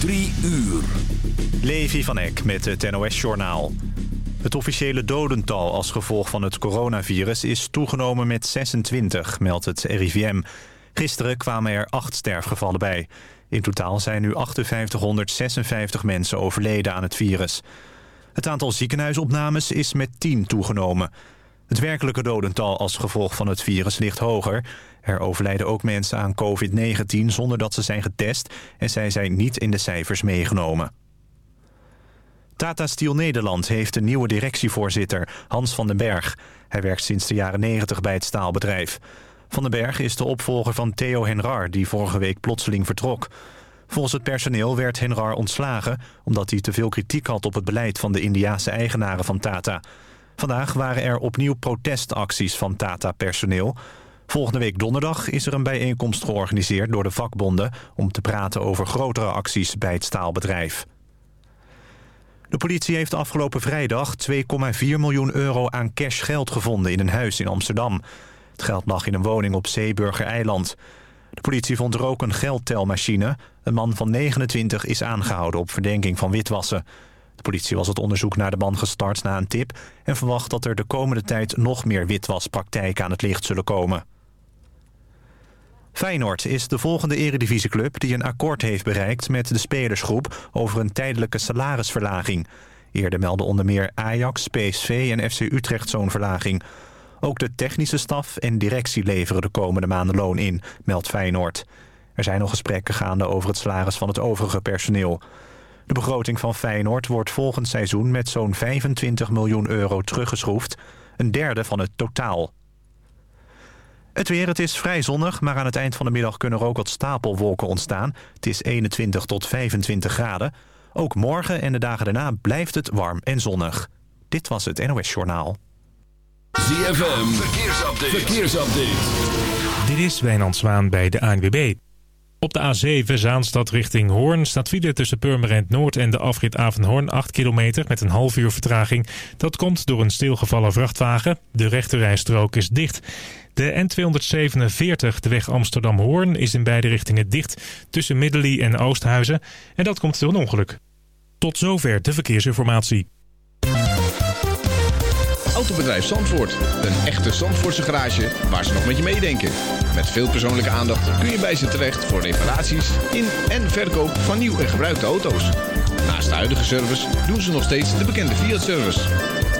Drie uur. Levi van Eck met het NOS-journaal. Het officiële dodental als gevolg van het coronavirus is toegenomen met 26, meldt het RIVM. Gisteren kwamen er acht sterfgevallen bij. In totaal zijn nu 5856 mensen overleden aan het virus. Het aantal ziekenhuisopnames is met 10 toegenomen. Het werkelijke dodental als gevolg van het virus ligt hoger. Er overlijden ook mensen aan COVID-19 zonder dat ze zijn getest... en zij zijn niet in de cijfers meegenomen. Tata Steel Nederland heeft een nieuwe directievoorzitter, Hans van den Berg. Hij werkt sinds de jaren 90 bij het staalbedrijf. Van den Berg is de opvolger van Theo Henrar, die vorige week plotseling vertrok. Volgens het personeel werd Henrar ontslagen... omdat hij te veel kritiek had op het beleid van de Indiase eigenaren van Tata. Vandaag waren er opnieuw protestacties van Tata-personeel. Volgende week donderdag is er een bijeenkomst georganiseerd door de vakbonden... om te praten over grotere acties bij het staalbedrijf. De politie heeft afgelopen vrijdag 2,4 miljoen euro aan cash geld gevonden in een huis in Amsterdam. Het geld lag in een woning op Zeeburger Eiland. De politie vond er ook een geldtelmachine. Een man van 29 is aangehouden op verdenking van witwassen. De politie was het onderzoek naar de man gestart na een tip... en verwacht dat er de komende tijd nog meer witwaspraktijken aan het licht zullen komen. Feyenoord is de volgende eredivisieclub die een akkoord heeft bereikt met de spelersgroep over een tijdelijke salarisverlaging. Eerder melden onder meer Ajax, PSV en FC Utrecht zo'n verlaging. Ook de technische staf en directie leveren de komende maanden loon in, meldt Feyenoord. Er zijn nog gesprekken gaande over het salaris van het overige personeel. De begroting van Feyenoord wordt volgend seizoen met zo'n 25 miljoen euro teruggeschroefd. Een derde van het totaal. Het weer, het is vrij zonnig, maar aan het eind van de middag kunnen er ook wat stapelwolken ontstaan. Het is 21 tot 25 graden. Ook morgen en de dagen daarna blijft het warm en zonnig. Dit was het NOS Journaal. ZFM, verkeersupdate. verkeersupdate. Dit is Wijnand Zwaan bij de ANWB. Op de A7 Zaanstad richting Hoorn staat file tussen Purmerend Noord en de afrit Avenhoorn 8 kilometer met een half uur vertraging. Dat komt door een stilgevallen vrachtwagen. De rechterrijstrook is dicht. De N247, de weg Amsterdam-Hoorn, is in beide richtingen dicht tussen Middelie en Oosthuizen. En dat komt door een ongeluk. Tot zover de verkeersinformatie. Autobedrijf Zandvoort. Een echte Zandvoortse garage waar ze nog met je meedenken. Met veel persoonlijke aandacht kun je bij ze terecht voor reparaties in en verkoop van nieuw en gebruikte auto's. Naast de huidige service doen ze nog steeds de bekende Fiat-service.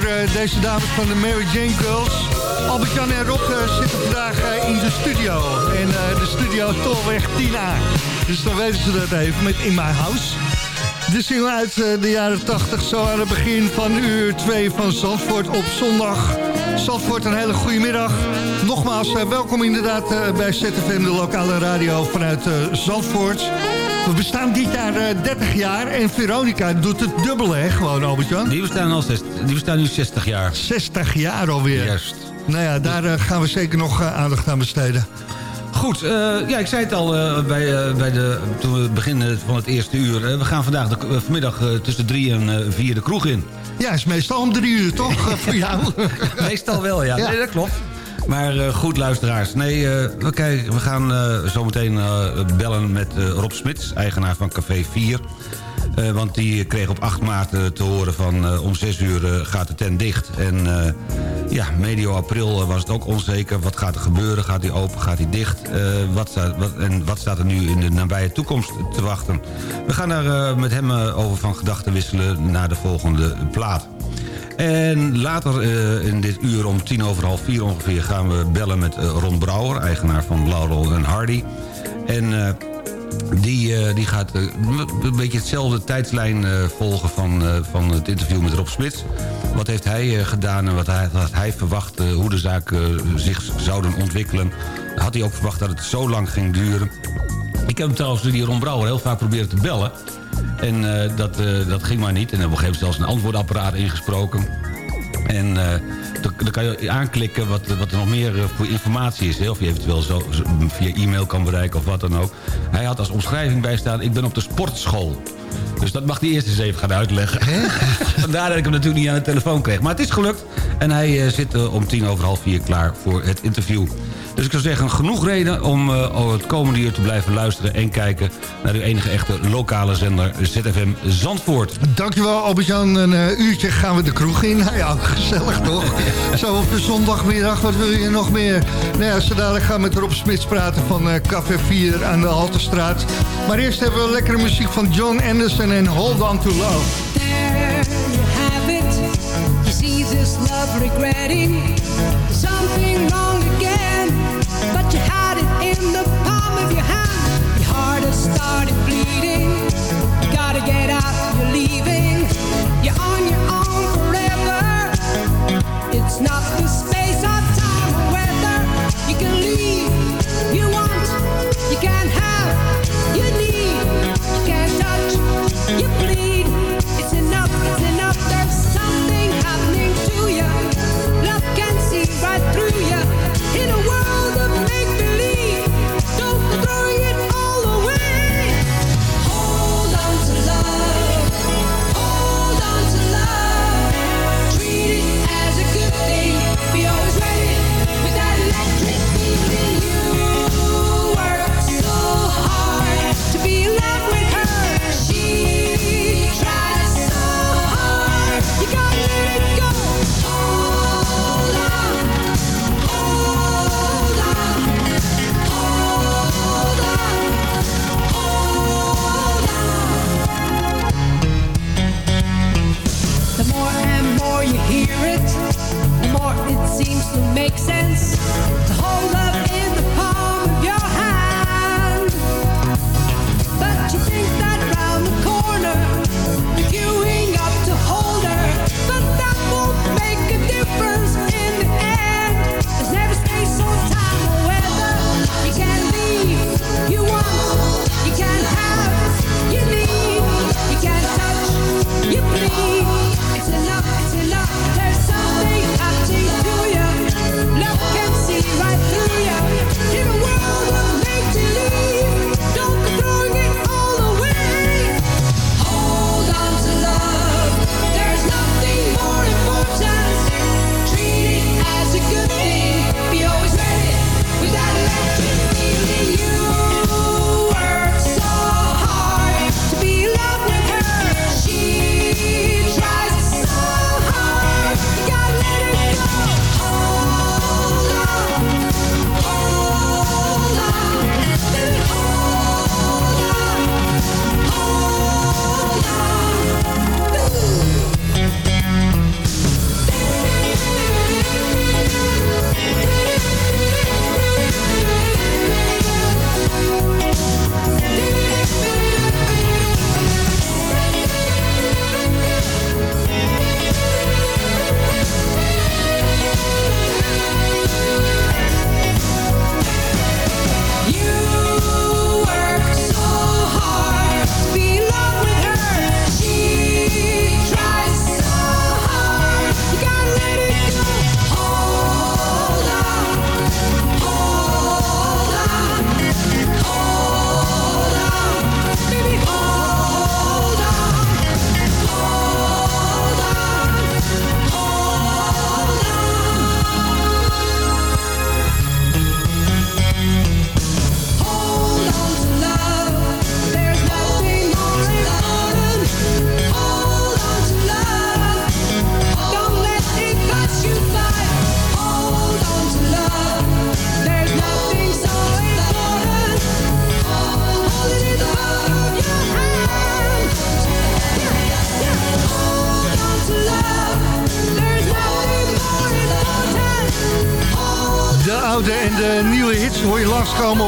Voor eh, deze dames van de Mary Jane Girls. Albert-Jan en Rob eh, zitten vandaag eh, in de studio. En de studio Tolweg 10A. Dus dan weten ze dat even met In My House. De single uit de jaren 80, zo aan het begin van uur 2 van Zandvoort op zondag. Zandvoort, een hele goede middag. Nogmaals, welkom inderdaad bij ZFM, de lokale radio vanuit Zandvoort. We bestaan dit jaar eh, 30 jaar en Veronica doet het dubbele, hè, gewoon Albert-Jan? Die bestaan, al zes, die bestaan nu 60 jaar. 60 jaar alweer. Juist. Nou ja, daar eh, gaan we zeker nog eh, aandacht aan besteden. Goed, eh, ja, ik zei het al eh, bij, eh, bij de, toen we beginnen van het eerste uur. Eh, we gaan vandaag de, eh, vanmiddag eh, tussen drie en eh, vier de kroeg in. Ja, is meestal om drie uur, toch? eh, voor jou. Meestal wel, ja. Ja. Nee, dat klopt. Maar eh, goed, luisteraars. Nee, eh, we, kijken, we gaan eh, zometeen bellen met Rob Smits, eigenaar van Café 4. Eh, want die kreeg op 8 maart te horen van om 6 uur gaat de tent dicht. En ja, medio april was het ook onzeker. Wat gaat er gebeuren? Gaat hij open? Gaat hij dicht? Wat staat, wat, en wat staat er nu in de nabije toekomst te wachten? We gaan daar met hem over van gedachten wisselen naar de volgende plaat. En later eh, in dit uur om tien over half vier ongeveer... gaan we bellen met eh, Ron Brouwer, eigenaar van Laurel en Hardy. En... eh, die, die gaat een beetje hetzelfde tijdslijn volgen van, van het interview met Rob Smits. Wat heeft hij gedaan en wat hij, hij verwacht, hoe de zaken zich zouden ontwikkelen. Had hij ook verwacht dat het zo lang ging duren. Ik heb hem trouwens die Ron Brouwer heel vaak proberen te bellen. En eh, dat, eh, dat ging maar niet. En op een gegeven moment zelfs een antwoordapparaat ingesproken. En eh, dan, kan je aanklikken wat, wat er nog meer informatie is. Of je eventueel zo via e-mail kan bereiken of wat dan ook. Hij had als omschrijving bijstaan... ik ben op de sportschool. Dus dat mag hij eerst eens even gaan uitleggen. Vandaar dat ik hem natuurlijk niet aan de telefoon kreeg. Maar het is gelukt. En hij eh, zit eh, om tien over half vier klaar voor het interview. Dus ik zou zeggen, genoeg reden om eh, het komende uur te blijven luisteren... en kijken naar uw enige echte lokale zender ZFM Zandvoort. Dankjewel Albert-Jan. Een uurtje gaan we de kroeg in. Nou ja, gezellig toch? Zo op de zondagmiddag, wat wil je nog meer? Nou ja, zo dadelijk gaan we met Rob Smits praten van Café 4 aan de Halterstraat. Maar eerst hebben we lekkere muziek van John Anderson en Hold On To Love. There you have it. You see this love regretting something wrong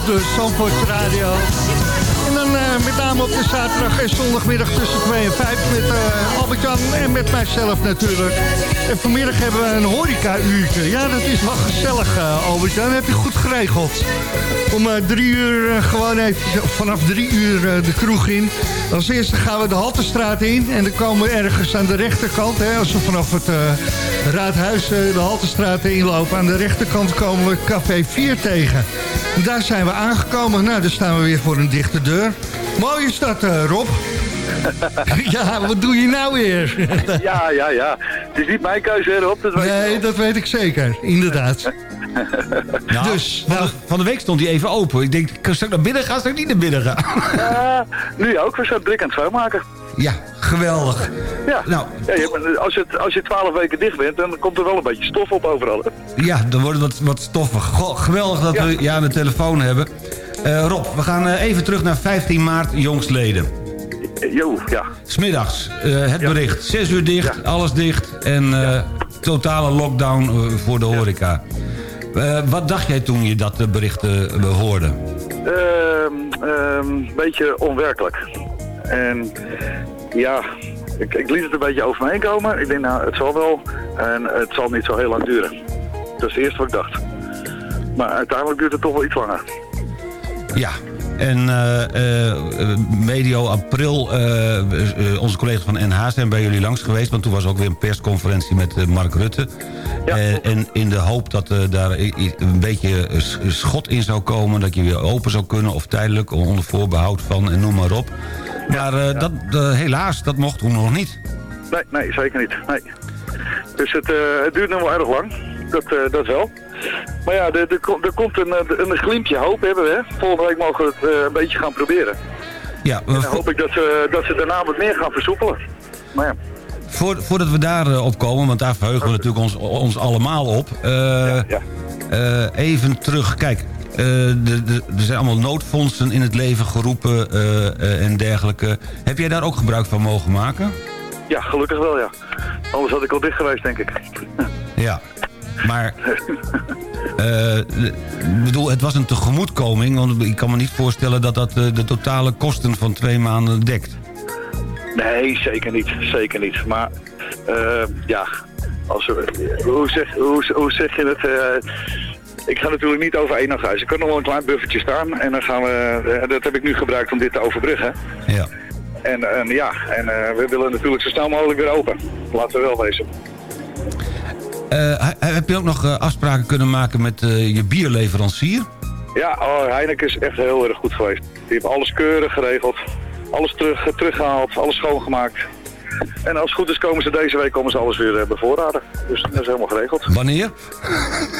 de Radio. En dan eh, met name op de zaterdag en zondagmiddag tussen 2 en 5 met eh, Albert-Jan en met mijzelf natuurlijk. En vanmiddag hebben we een horeca-uurtje. Ja, dat is wel gezellig, eh, Albert-Jan. heb je goed geregeld. Om drie uur gewoon even, vanaf drie uur de kroeg in. Als eerste gaan we de Haltestraat in. En dan komen we ergens aan de rechterkant. Hè, als we vanaf het Raadhuis de Haltestraat inlopen. Aan de rechterkant komen we Café 4 tegen. Daar zijn we aangekomen. Nou, daar staan we weer voor een dichte deur. Mooi is dat, eh, Rob. ja, wat doe je nou weer? Ja, ja, ja. Het is niet mijn keuze, hè, Rob. Dat weet nee, dat weet ik zeker. Inderdaad. Nou, Dus, van, nou- de, van de week stond hij even open. Ik denk, kan ik naar binnen gaan, zou ik niet naar binnen gaan? Ja, nu ook. We zijn druk aan het schoonmaken. Ja, geweldig. Ja. Nou, ja je als, het, als je twaalf weken dicht bent, dan komt er wel een beetje stof op overal. hè. Ja, dan wordt het wat, wat stoffig. Goh, geweldig dat Ja. we je aan de telefoon hebben. Eh, Rob, we gaan eh, even terug naar 15 maart jongstleden. Jo, ja. Smiddags, eh het Ja. bericht. 6 uur dicht, alles dicht. En totale lockdown voor de horeca. Wat dacht jij toen je dat bericht hoorde? Ehm, ehm, Een beetje onwerkelijk. En ja, ik, ik liet het een beetje over me heen komen. Ik denk, nou, het zal wel. En het zal niet zo heel lang duren. Dat is het eerste wat ik dacht. Maar uiteindelijk duurt het toch wel iets langer. Ja, en eh, eh, medio april, eh, onze collega's van NH zijn bij jullie langs geweest. Want toen was ook weer een persconferentie met Mark Rutte. Ja. En in de hoop dat daar een beetje schot in zou komen. Dat je weer open zou kunnen of tijdelijk onder voorbehoud van en noem maar op. Maar eh, dat, eh, helaas, dat mocht toen nog niet. Nee, nee, zeker niet. Nee. Dus het, eh, het duurt nog wel erg lang. Dat, dat wel. Maar ja, er, er, komt- er komt een, een glimpje hoop hebben we. Hè? Volgende week mogen we het een beetje gaan proberen. Ja, En dan hoop ik dat ze, dat ze daarna wat meer gaan versoepelen. Maar ja, voor, voordat we daar op komen, want daar verheugen we natuurlijk ons, ons allemaal op. ja. Eh, even terug, kijk. Eh, de, de, er zijn allemaal noodfondsen in het leven geroepen eh, eh, en dergelijke. Heb jij daar ook gebruik van mogen maken? ja, gelukkig wel ja. Anders had ik al dicht geweest, denk ik. Ja. Maar, ik bedoel, het was een tegemoetkoming. Want ik kan me niet voorstellen dat dat de totale kosten van twee maanden dekt. Nee, zeker niet. Zeker niet. Maar ja, als hoe, zeg, hoe, hoe zeg je het? Ik ga natuurlijk niet over één nacht. Ik kan nog wel een klein buffertje staan. En dan gaan we, eh, dat heb ik nu gebruikt om dit te overbruggen. Ja. En, en ja, en eh, we willen natuurlijk zo snel mogelijk weer open. Laten we wel wezen. Eh, he- heb je ook nog afspraken kunnen maken met je bierleverancier? Ja, oh, Heineken is echt heel erg goed geweest. Die heeft alles keurig geregeld. Alles terug, teruggehaald, alles schoongemaakt. En als het goed is komen ze deze week komen ze alles weer eh, bevoorraden. Dus dat is helemaal geregeld. Wanneer?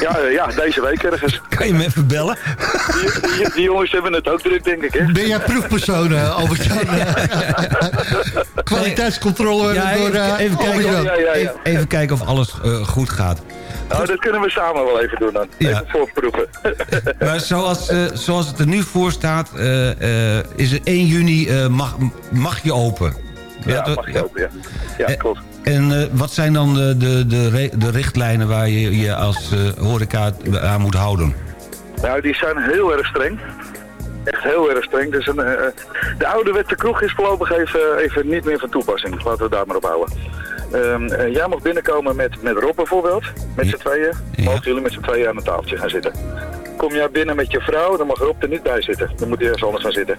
Ja, eh, ja deze week ergens. Kan je me even bellen? Die, die, die jongens hebben het ook druk, denk ik, hè? Ben jij proefpersoon, eh, Albert-Jan? Kwaliteitscontrole Ja, door even, eh, even, kijken, Albert-Jan. Ja, ja, ja. even, even kijken of alles eh, goed gaat. Nou, dat kunnen we samen wel even doen dan. Ja. Even voorproeven. Maar zoals, eh, zoals het er nu voor staat, eh, eh, is er 1 juni eh, mag, mag je open. Ja, dat- mag je open, ja. Ja, klopt. En eh, wat zijn dan de, de, de, de richtlijnen waar je je als eh, horeca aan moet houden? Nou, die zijn heel erg streng. Echt heel erg streng. Dus een, eh, de oude wet de kroeg is voorlopig even, even niet meer van toepassing. Laten we daar maar op houden. Ehm, eh, jij mag binnenkomen met, met Rob bijvoorbeeld. Met z'n tweeën. Ja. Mogen jullie met z'n tweeën aan een tafeltje gaan zitten. Kom jij binnen met je vrouw, dan mag Rob er niet bij zitten. Dan moet hij ergens anders gaan zitten.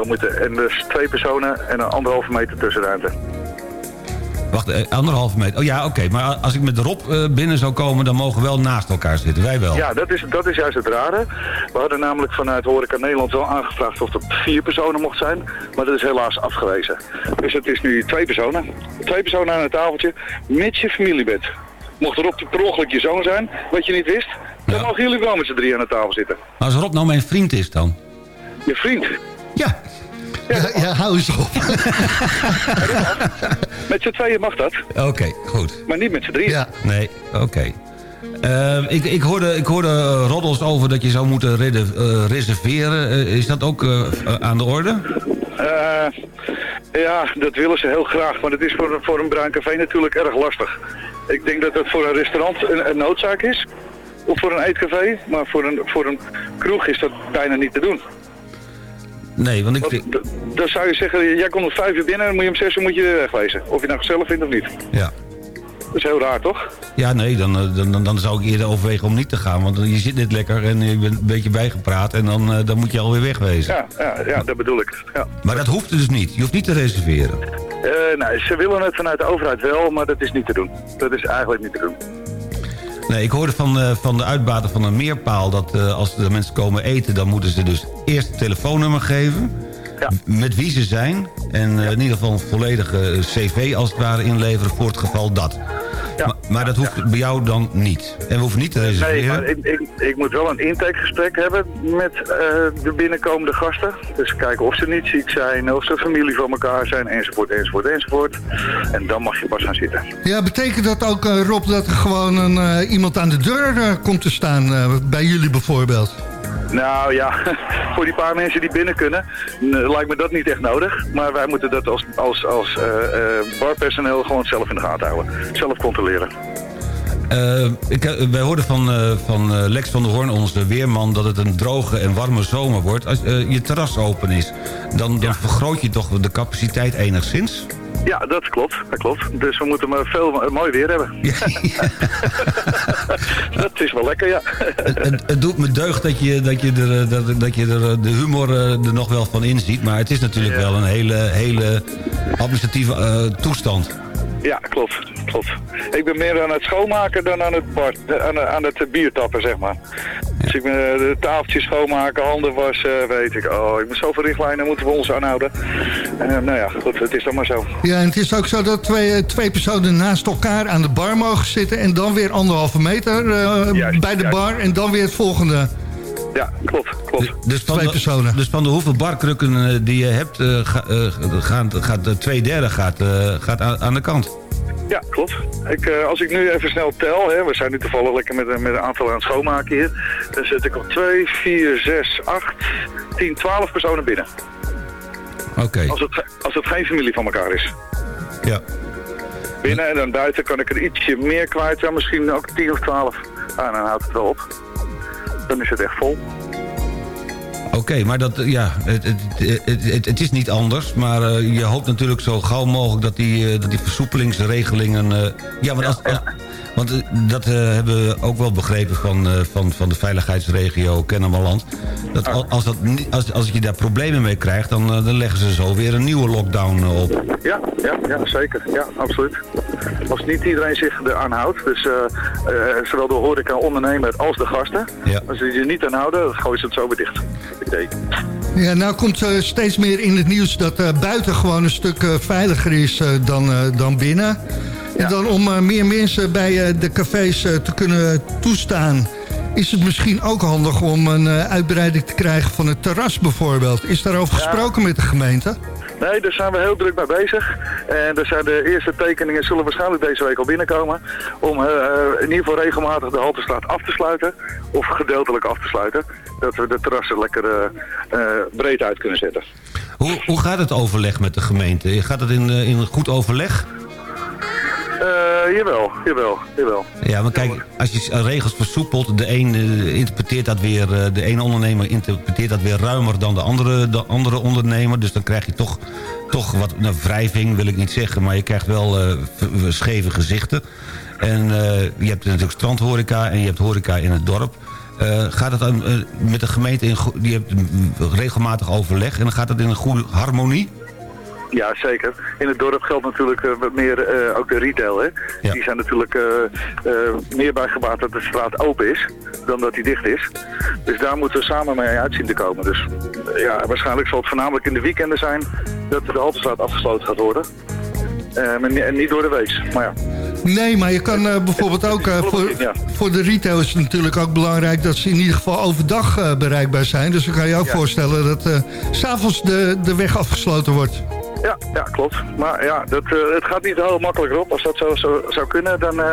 Zo moeten, en dus twee personen en een anderhalve meter tussenruimte. Wacht, eh, anderhalve meter. Oh ja, oké. Maar als ik met Rob eh, binnen zou komen, dan mogen we wel naast elkaar zitten. Wij wel. Ja, dat is, dat is juist het rare. We hadden namelijk vanuit Horeca Nederland wel aangevraagd of het vier personen mocht zijn. Maar dat is helaas afgewezen. Dus het is nu twee personen. Twee personen aan een tafeltje, mits je familie bent. Mocht er op per ongeluk je zoon zijn, wat je niet wist, dan Ja. mogen jullie wel met z'n drie aan de tafel zitten. Maar als Rob nou mijn vriend is dan? Je vriend, Ja. Ja, ja, hou eens op. met z'n tweeën mag dat, Oké, goed. maar niet met z'n drieën. Ja. Nee, oké. Eh, ik, ik hoorde, ik hoorde eh, roddels over dat je zou moeten rede- eh, reserveren. Eh, is dat ook aan de orde? Ja, dat willen ze heel graag, maar het is voor, voor een bruin café natuurlijk erg lastig. Ik denk dat het voor een restaurant een, een noodzaak is. of voor een eetcafé. Maar voor een, voor een kroeg is dat bijna niet te doen. Nee, want ik... Want d- dan zou je zeggen, jij komt om vijf uur binnen en moet je om zes uur moet je wegwezen. Of je nou gezellig vindt of niet. Ja. Dat is heel raar, toch? Ja, nee, dan, eh, dan, dan, dan zou ik eerder overwegen om niet te gaan. Want je zit net lekker en je bent een beetje bijgepraat... en dan, eh, dan moet je alweer wegwezen. Ja, ja, ja dat bedoel ik. Ja. Maar dat hoeft dus niet. Je hoeft niet te reserveren. Nou, ze willen het vanuit de overheid wel, maar dat is niet te doen. Dat is eigenlijk niet te doen. Nee, ik hoorde van, eh, van de uitbater van een meerpaal... dat eh, als de mensen komen eten... dan moeten ze dus eerst het telefoonnummer geven... met wie ze zijn... en eh, in ieder geval een volledige cv als het ware inleveren... voor het geval dat. Maar, maar dat hoeft bij jou dan niet. En we hoeven niet te Nee, maar ik, ik, ik moet wel een intakegesprek hebben met eh, de binnenkomende gasten. Dus kijken of ze niet ziek zijn, of ze familie van elkaar zijn, enzovoort, enzovoort, enzovoort. En dan mag je pas gaan zitten. Ja, betekent dat ook, eh, Rob, dat er gewoon een, eh, iemand aan de deur eh, komt te staan? eh, bij jullie bijvoorbeeld? Nou ja, voor die paar mensen die binnen kunnen, lijkt me dat niet echt nodig. Maar wij moeten dat als, als, als eh, eh, barpersoneel gewoon zelf in de gaten houden. Zelf controleren. Eh, ik, wij hoorden van, van Lex van der Hoorn, onze weerman... dat het een droge en warme zomer wordt. Als je terras open is, dan, dan vergroot je toch de capaciteit enigszins? Ja, dat klopt. Dat klopt. Dus we moeten maar veel mooi weer hebben. dat is wel lekker, ja. het, het doet me deugd dat je, dat je, er, eh, dat, dat je er eh, de humor eh, er nog wel van inziet. Maar het is natuurlijk wel een hele, hele administratieve toestand. Ja, klopt. klopt. Ik ben meer aan het schoonmaken dan aan het, bar, aan, aan het biertappen, zeg maar. Dus ik ben eh, de tafeltjes schoonmaken, handen wassen, weet ik. Oh, ik moet zoveel richtlijnen moeten we ons aanhouden. En nou ja, goed, het is dan maar zo. Ja, en het is ook zo dat twee, eh, twee personen naast elkaar aan de bar mogen zitten... en dan weer anderhalve meter eh, bij de bar en dan weer het volgende. Ja, klopt, klopt. Dus van, Twee de, personen. dus van de hoeveel barkrukken eh, die je hebt, eh, ga- eh, gaan, gaat eh, twee derde gaat, eh, gaat aan, aan de kant. Ja, klopt. Ik, eh, als ik nu even snel tel, hè, we zijn nu toevallig lekker met, een- met een aantal aan het schoonmaken hier. Dan zet ik op 2, 4, 6, 8, 10, 12 personen binnen. Oké, Als, het, als het geen familie van elkaar is. ja. Binnen en dan buiten kan ik er ietsje meer kwijt. Ja, misschien ook 10 of 12. Ah, dan houdt het wel op. Dan is het echt vol. Oké, maar dat, eh, ja, het, het, het, het, is niet anders. Maar eh, je hoopt natuurlijk zo gauw mogelijk dat die, eh, dat die versoepelingsregelingen... ja, als, als- want eh, dat eh, hebben we ook wel begrepen van, eh, van, van de veiligheidsregio Kennemerland. Dat al- als, dat, niet- als, als je daar problemen mee krijgt, dan, dan leggen ze zo weer een nieuwe lockdown op. Ja, ja, ja, zeker. Ja, absoluut. Als niet iedereen zich eraan houdt, dus eh, eh, zowel de horeca-ondernemer als de gasten. Ja. Als die zich niet aan houden, dan gooien ze het zo weer dicht. Idee. Ja, nou komt steeds meer in het nieuws dat eh, buiten gewoon een stuk eh, veiliger is dan, eh, dan binnen. En dan om eh, meer mensen bij eh, de cafés eh, te kunnen toestaan... is het misschien ook handig om een eh, uitbreiding te krijgen van het terras bijvoorbeeld. Is daarover gesproken met de gemeente? Nee, daar zijn we heel druk mee bezig. En er zijn de eerste tekeningen zullen waarschijnlijk deze week al binnenkomen. Om in ieder geval regelmatig de Haltestraat af te sluiten. Of gedeeltelijk af te sluiten. Dat we de terrassen lekker breed uit kunnen zetten. Hoe, hoe gaat het overleg met de gemeente? Gaat het in, in goed overleg? Eh, jawel, jawel, jawel. Ja, maar kijk, als je regels versoepelt... de een eh, interpreteert dat weer... eh, de ene ondernemer interpreteert dat weer ruimer dan de andere, de andere ondernemer. Dus dan krijg je toch, toch wat... Nou, wrijving wil ik niet zeggen... maar je krijgt wel scheve gezichten. En je hebt natuurlijk strandhoreca... en je hebt horeca in het dorp... Gaat eh, met de gemeente in... Die hebt mm, regelmatig overleg... en dan gaat het in een goede harmonie? Ja, zeker. In het dorp geldt natuurlijk eh, wat meer eh, ook de retail. Hè? Die zijn natuurlijk eh, meer bij gebaat dat de straat open is dan dat die dicht is. Dus daar moeten we samen mee uit zien te komen. Dus ja, waarschijnlijk zal het voornamelijk in de weekenden zijn dat de Haltestraat afgesloten gaat worden. Eh, ni- en niet door de week. Maar ja, Nee, maar je kan bijvoorbeeld ook... voor, voor de retail is het natuurlijk ook belangrijk... dat ze in ieder geval overdag bereikbaar zijn. Dus dan kan je ook Ja. voorstellen dat s s'avonds de, de weg afgesloten wordt. Ja, ja klopt. Maar ja, dat, eh, het gaat niet heel makkelijk op. Als dat zo, zo zou kunnen, dan uh,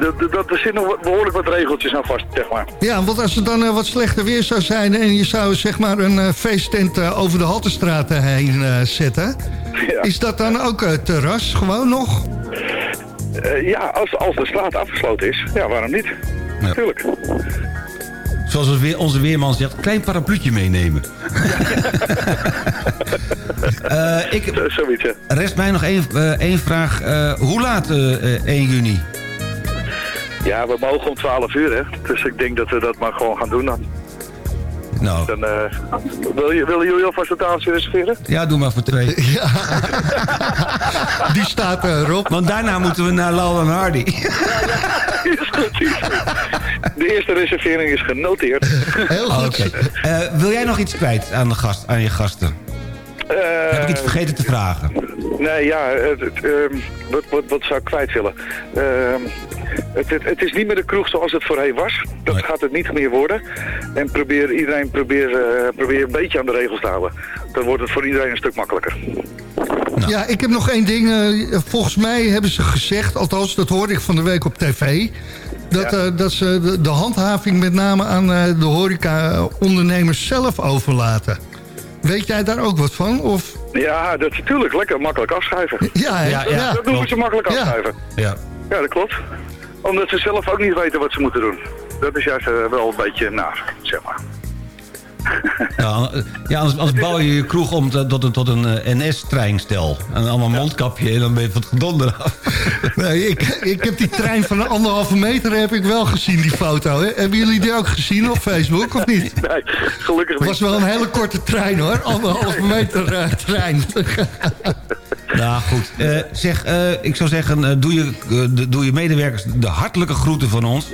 dat, dat, er zitten nog behoorlijk wat regeltjes aan vast, zeg maar. Ja, want als het dan eh, wat slechter weer zou zijn... en je zou zeg maar een feesttent over de Haltestraat heen zetten... is dat dan ook terras gewoon nog? Ja, als, als de straat afgesloten is, ja, waarom niet? Ja. tuurlijk. Zoals weer- onze weerman zegt, klein parapluutje meenemen. Eh, ik, Zo- Zoiets, ja. rest mij nog één, eh, één vraag. Eh, hoe laat eh, eh, 1 juni? Ja, we mogen om 12 uur, hè. Dus ik denk dat we dat maar gewoon gaan doen dan. Nou, dan eh, wil je, willen jullie alvast een reserveren? ja, doe maar voor twee. Die staat eh, erop. Want daarna moeten we naar en Hardy. Is goed, is goed. De eerste reservering is genoteerd. Heel goed. Eh, wil jij nog iets kwijt aan, de gast, aan je gasten? Eh, Heb ik iets vergeten te vragen? Nee, ja, het, het, ehm, wat, wat, wat zou ik kwijt willen? Ehm, het, het, het is niet meer de kroeg zoals het voorheen was. Dat Nee. gaat het niet meer worden. En probeer, iedereen probeer, eh, probeer een beetje aan de regels te houden. Dan wordt het voor iedereen een stuk makkelijker. Ja, ik heb nog één ding. eh, volgens mij hebben ze gezegd, althans dat hoorde ik van de week op tv... dat, Ja. eh, dat ze de, de handhaving met name aan eh, de horeca-ondernemers zelf overlaten. Weet jij daar ook wat van? Of... Ja, dat is natuurlijk lekker makkelijk afschuiven. Ja? Ja, ja. dat doen klopt. ze makkelijk Ja. afschuiven. Ja. Ja, dat klopt. Omdat ze zelf ook niet weten wat ze moeten doen. Dat is juist eh, wel een beetje naar, zeg maar. Ja, eh, ja anders, anders bouw je je kroeg om te- tot een, tot een eh, NS-treinstel. En allemaal mondkapje en dan ben je van het gedonder af. Nee, ik, ik heb die trein van een anderhalve meter heb ik wel gezien, die foto. Hè? Hebben jullie die ook gezien op Facebook, of niet? Nee, gelukkig Het niet. was wel een hele korte trein, hoor. Anderhalve meter trein. Nou goed, Eh, zeg, eh, ik zou zeggen, eh, doe, je, doe je medewerkers de hartelijke groeten van ons.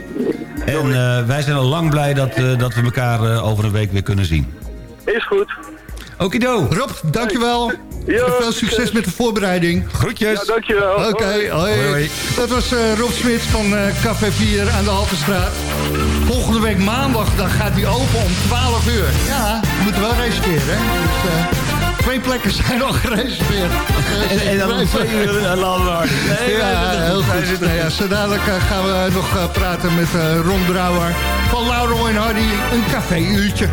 En eh, wij zijn al lang blij dat, eh, dat we elkaar eh, over een week weer kunnen zien. Is goed. Okido, Rob, dankjewel. Ja, veel succes met de voorbereiding. groetjes. Ja, dankjewel. Oké, Hoi. hoi. Hoi, hoi. Dat was eh, Rob Smits van eh, Café 4 aan de Haltestraat. Volgende week maandag dan gaat hij open om 12 uur. Ja, we moeten wel reserveren. Hè? Dus, eh, twee plekken zijn al gereserveerd. En, en dan twee uur Landwaard. Nee, Ja, heel goed. Nou ja, zo dadelijk eh, gaan we nog eh, praten met eh, Ron Brouwer van Laurel en Hardy. Een café-uurtje.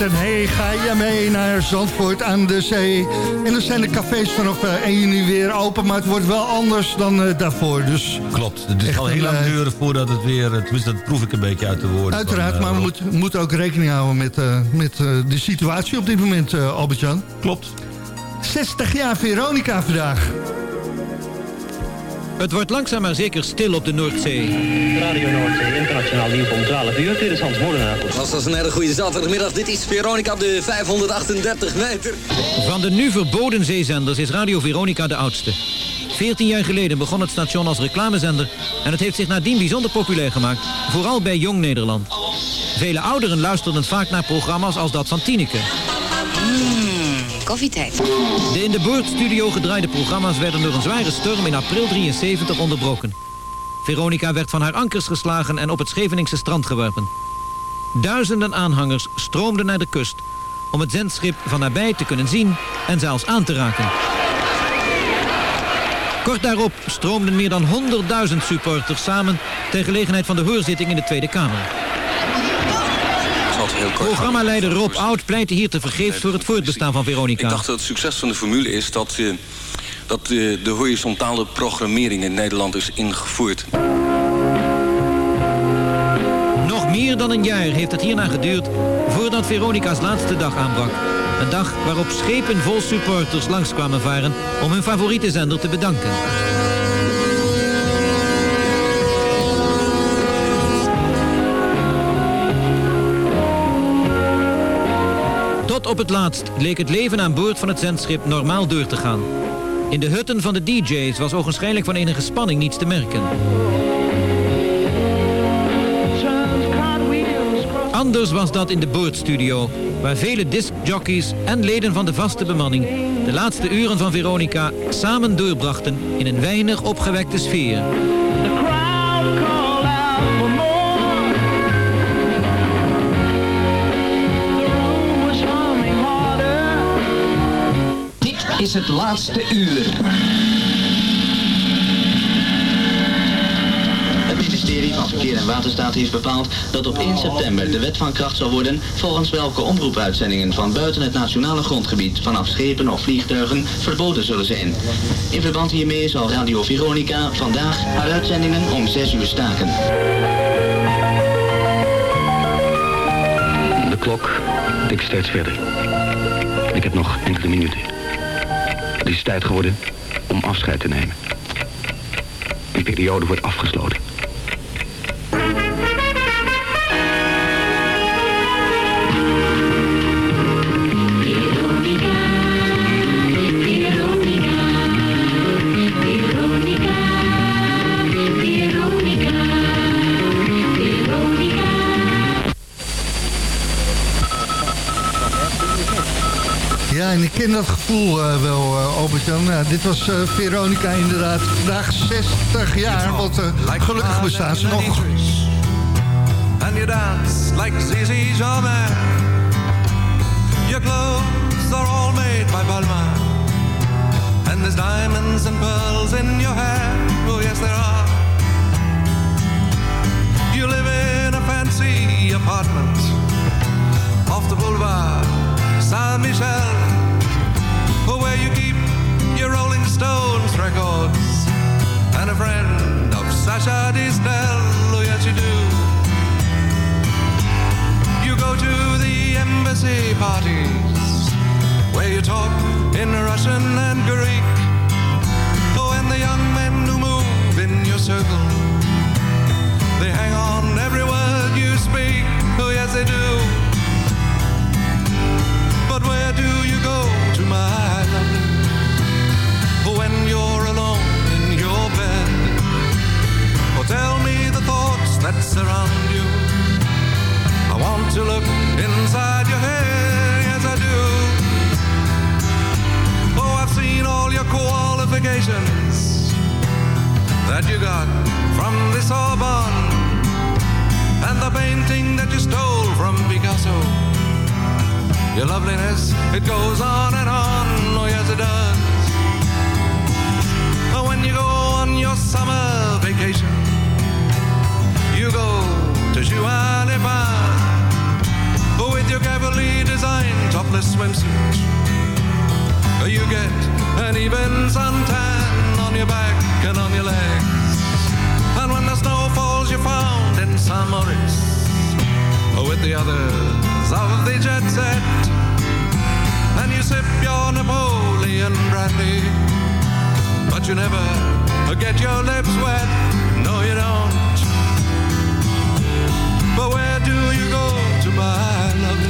En hey, ga je mee naar Zandvoort aan de zee. En dan zijn de cafés vanaf eh, 1 juni weer open, maar het wordt wel anders dan eh, daarvoor. Dus Klopt, het is al heel lang eh, duren voordat het weer... eh, Tenminste, dat proef ik een beetje uit de woorden. uiteraard, van, eh, maar we moeten moeten ook rekening houden met, eh, met eh, de situatie op dit moment, eh, Albert-Jan. Klopt. 60 jaar Veronica vandaag. Het wordt langzaam maar zeker stil op de Noordzee. Radio Noordzee, internationaal nieuws om 12 uur. Dit is Hans Molenaar. Was dat een hele goede zaterdagmiddag. Dit is Veronica op de 538 meter. Van de nu verboden zeezenders is Radio Veronica de oudste. 14 jaar geleden begon het station als reclamezender... en het heeft zich nadien bijzonder populair gemaakt, vooral bij Jong Nederland. Vele ouderen luisterden vaak naar programma's als dat van Tineke. Koffietijd. De in de boordstudio gedraaide programma's werden door een zware storm in april 73 onderbroken. Veronica werd van haar ankers geslagen en op het Scheveningse strand geworpen. Duizenden aanhangers stroomden naar de kust om het zendschip van nabij te kunnen zien en zelfs aan te raken. Kort daarop stroomden meer dan 100.000 supporters samen ter gelegenheid van de hoorzitting in de Tweede Kamer. Heel kort Programmaleider Rob Oud pleitte hier te vergeefs voor het voortbestaan van Veronica. Ik dacht dat het succes van de formule is dat, eh, dat eh, de horizontale programmering in Nederland is ingevoerd. Nog meer dan een jaar heeft het hierna geduurd voordat Veronica's laatste dag aanbrak. Een dag waarop schepen vol supporters langskwamen varen om hun favoriete zender te bedanken. Op het laatst leek het leven aan boord van het zendschip normaal door te gaan. In de hutten van de DJ's was ogenschijnlijk van enige spanning niets te merken. Anders was dat in de boordstudio, waar vele discjockeys en leden van de vaste bemanning de laatste uren van Veronica samen doorbrachten in een weinig opgewekte sfeer. Is het laatste uur. Het ministerie van Verkeer en Waterstaat heeft bepaald dat op 1 september de wet van kracht zal worden volgens welke omroepuitzendingen van buiten het nationale grondgebied vanaf schepen of vliegtuigen verboden zullen zijn. In verband hiermee zal Radio Veronica vandaag haar uitzendingen om 6 uur staken. De klok tikt steeds verder. Ik heb nog enkele minuten. Het is tijd geworden om afscheid te nemen. Die periode wordt afgesloten. Ken dat gevoel eh, wel, eh, Albert-Jan. Ja, dit was eh, Veronica inderdaad vandaag 60 jaar, want gelukkig bestaan ze nog. and you dance like Zizi Jamais. Your clothes are all made by Balmain, and there's diamonds and pearls in your hair. Oh yes, there are. You live in a fancy apartment off the boulevard Saint-Michel, records and a friend of Sasha. Oh yes, you do. You go to the embassy parties where you talk in Russian and Greek. Oh, and the young men who move in your circle, they hang on every word you speak. Oh, yes, they do. But where do you go to, my loveliness. It goes on and on, oh yes it does. When you go on your summer vacation, you go to Juan with your carefully designed topless swimsuit. You get an even suntan on your back and on your legs. And when the snow falls, you're found in San Maurice with the others of the jet set you sip your Napoleon brandy, but you never get your lips wet. No, you don't. But where do you go to buy love,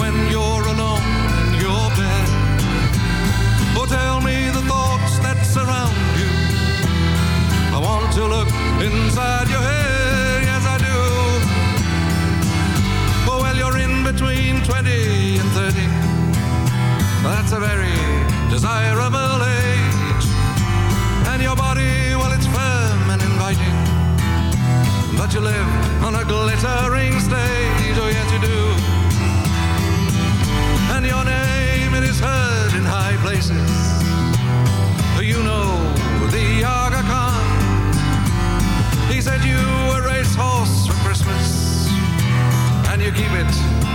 when you're alone in your bed? Oh, tell me the thoughts that surround you. I want to look inside your head, yes I do. Oh, well, you're in between 20 and 30 that's a very desirable age. And your body, well, it's firm and inviting. But you live on a glittering stage, oh yes you do. And your name, it is heard in high places. You know the Aga Khan. He said you a racehorse for Christmas. And you keep it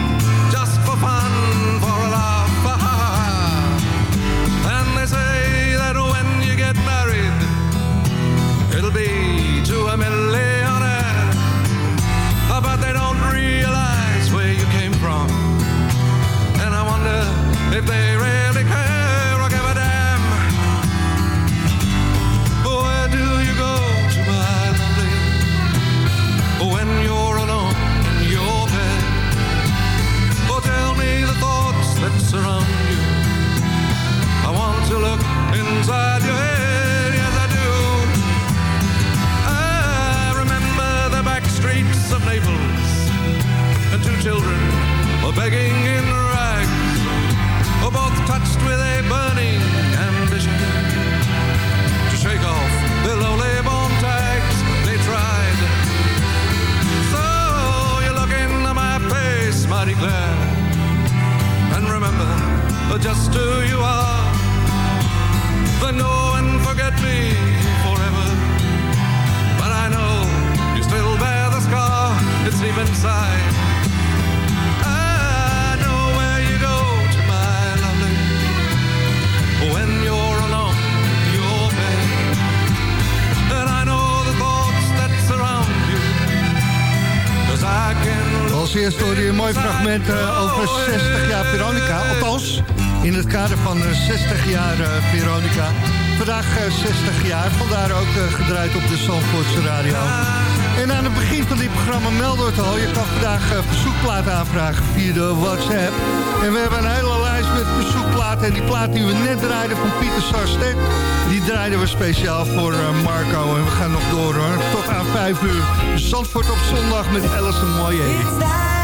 voor eh, Marco. En we gaan nog door hoor. Tot aan 5 uur. Zandvoort op zondag met Alison Mooie.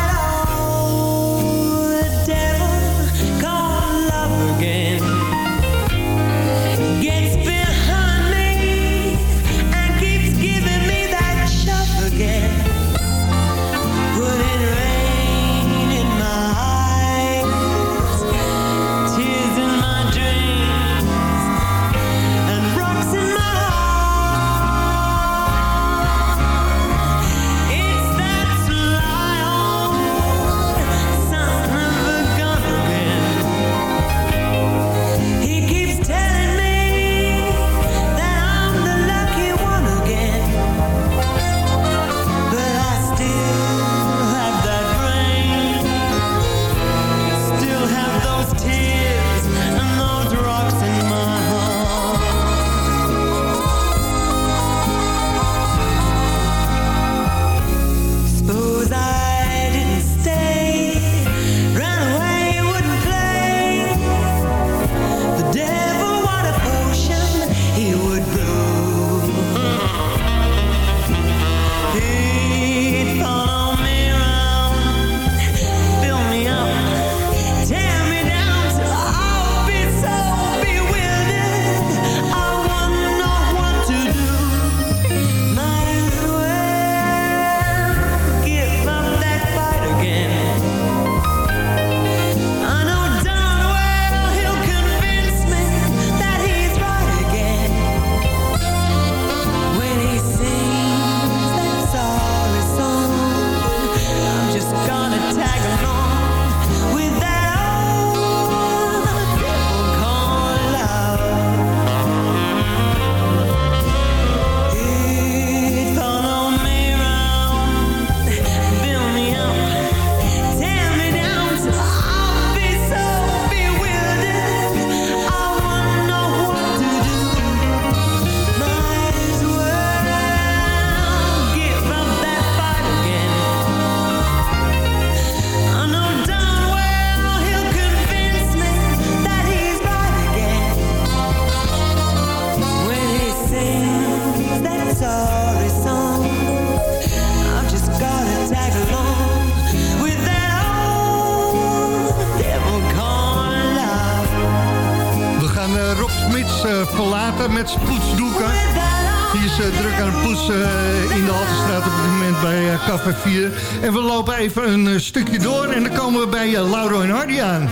Even een eh, stukje door en dan komen we bij eh, Lauro en Hardy aan.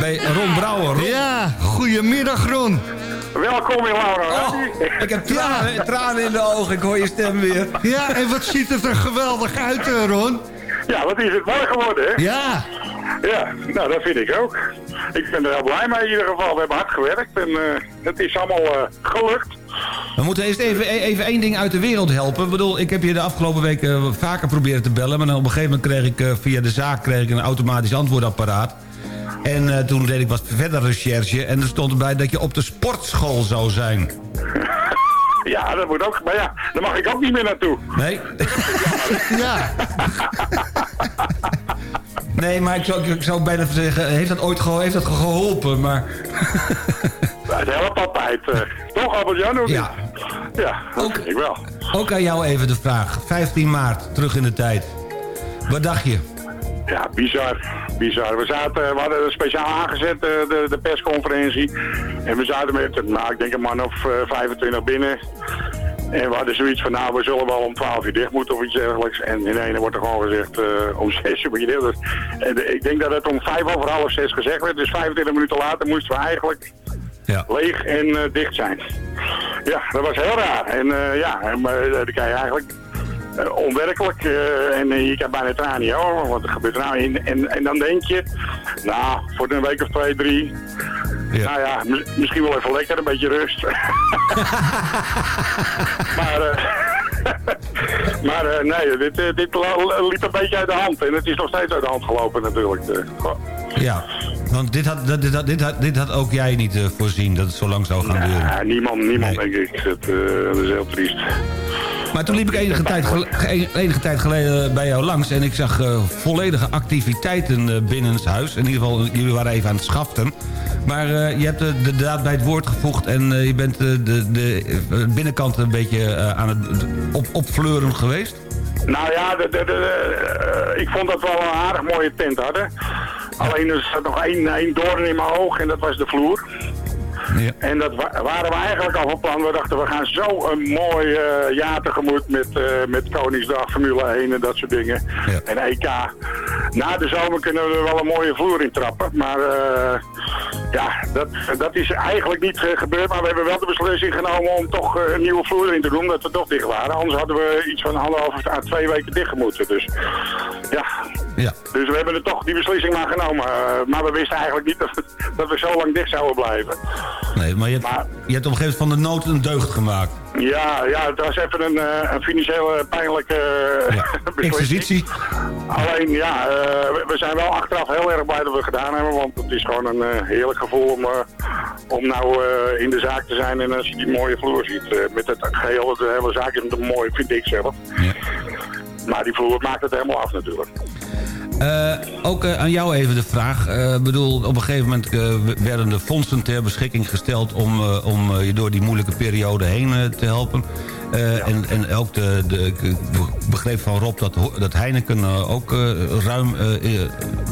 Bij Ron Brouwer. Ja, goedemiddag Ron. Welkom in Laura. Oh, ik heb tranen, tranen in de ogen, ik hoor je stem weer. Ja, en wat ziet het er geweldig uit, eh, Ron? Ja, wat is het mooi geworden, hè? Ja. Ja, nou dat vind ik ook. Ik ben er heel blij mee in ieder geval. We hebben hard gewerkt en eh, het is allemaal gelukt. We moeten eerst even, e- even één ding uit de wereld helpen. Ik bedoel, ik heb je de afgelopen weken vaker proberen te bellen... maar dan op een gegeven moment kreeg ik eh, via de zaak kreeg ik een automatisch antwoordapparaat. En eh, toen deed ik wat verder recherche... en er stond erbij dat je op de sportschool zou zijn. Ja, dat moet ook. Maar ja, daar mag ik ook niet meer naartoe. Nee? ja. Nee, maar ik zou, ik zou bijna zeggen, heeft dat ooit geho- heeft dat geholpen? Maar Het helpt altijd. eh. toch, Albert-Jan? ook Ja. Ja, ik wel. ook aan jou even de vraag. 15 maart, terug in de tijd. Wat dacht je? Ja, bizar. Bizar. We, zaten, we hadden speciaal aangezet, eh, de, de persconferentie. En we zaten met, nou, ik denk een man of eh, 25 binnen. En we hadden zoiets van, nou, we zullen wel om 12 uur dicht moeten of iets dergelijks. En in ene wordt er gewoon gezegd, eh, om 6 uur moet je dicht. En de- ik denk dat het om 5 over half 6 gezegd werd. Dus 25 minuten later moesten we eigenlijk Ja. leeg en eh, dicht zijn. Ja, dat was heel raar. En eh, ja, maar, eh, dan krijg je eigenlijk eh, onwerkelijk. eh, en eh, je kan bijna tranen over. Wat er gebeurt er nou? En, en, en dan denk je, nou, voor een week of twee, drie... Nou ja, mis- misschien wel even lekker, een beetje rust. maar maar nee, dit, dit liep een beetje uit de hand. En het is nog steeds uit de hand gelopen natuurlijk. Ja, want dit had, dit, had, dit, had, dit had ook jij niet voorzien, dat het zo lang zou gaan duren. Ja, niemand, niemand denk ik. Eh, dat is heel triest. Maar toen liep ik enige tijd, enige tijd geleden bij jou langs... en ik zag eh, volledige activiteiten uh, binnenshuis. In ieder geval, jullie waren even aan het schaften. Maar eh, je hebt de, daad bij het woord gevoegd... en eh, je bent eh, de, de eh, binnenkant een beetje eh, aan het op, opfleuren geweest. Nou ja, de, de, de, eh, ik vond dat we wel een aardig mooie tent hadden. Alleen er zat nog één, één doorn in mijn oog en dat was de vloer. En dat wa- waren we eigenlijk al van plan. We dachten, we gaan zo een mooi eh, jaar tegemoet met, eh, met Koningsdag, Formule 1 en dat soort dingen. En EK. Na de zomer kunnen we er wel een mooie vloer in trappen. Maar eh, ja, dat, dat is eigenlijk niet gebeurd. Maar we hebben wel de beslissing genomen om toch een nieuwe vloer in te doen. Dat we toch dicht waren. Anders hadden we iets van anderhalf à twee weken dicht gemoeten. Dus ja, Ja. dus we hebben er toch die beslissing maar genomen. Eh, maar we wisten eigenlijk niet dat, we- dat we zo lang dicht zouden blijven. Nee, maar je hebt, je hebt op een gegeven moment van de nood een deugd gemaakt. Ja, ja, het was even een, eh, een financiële pijnlijke eh, beslissing. Alleen ja, eh, we- zijn wel achteraf heel erg blij dat we het gedaan hebben. Want het is gewoon een eh, heerlijk gevoel om, eh, om nou eh, in de zaak te zijn. En als je die mooie vloer ziet. eh, met het geheel, de hele zaak is mooi, vind ik zelf. Maar die vloer maakt het helemaal af natuurlijk. Eh, ook eh, aan jou even de vraag. Ik bedoel, op een gegeven moment werden de fondsen ter beschikking gesteld... om, om je door die moeilijke periode heen te helpen. En, en ook de, de ik begreep van Rob dat, dat Heineken ook ruim,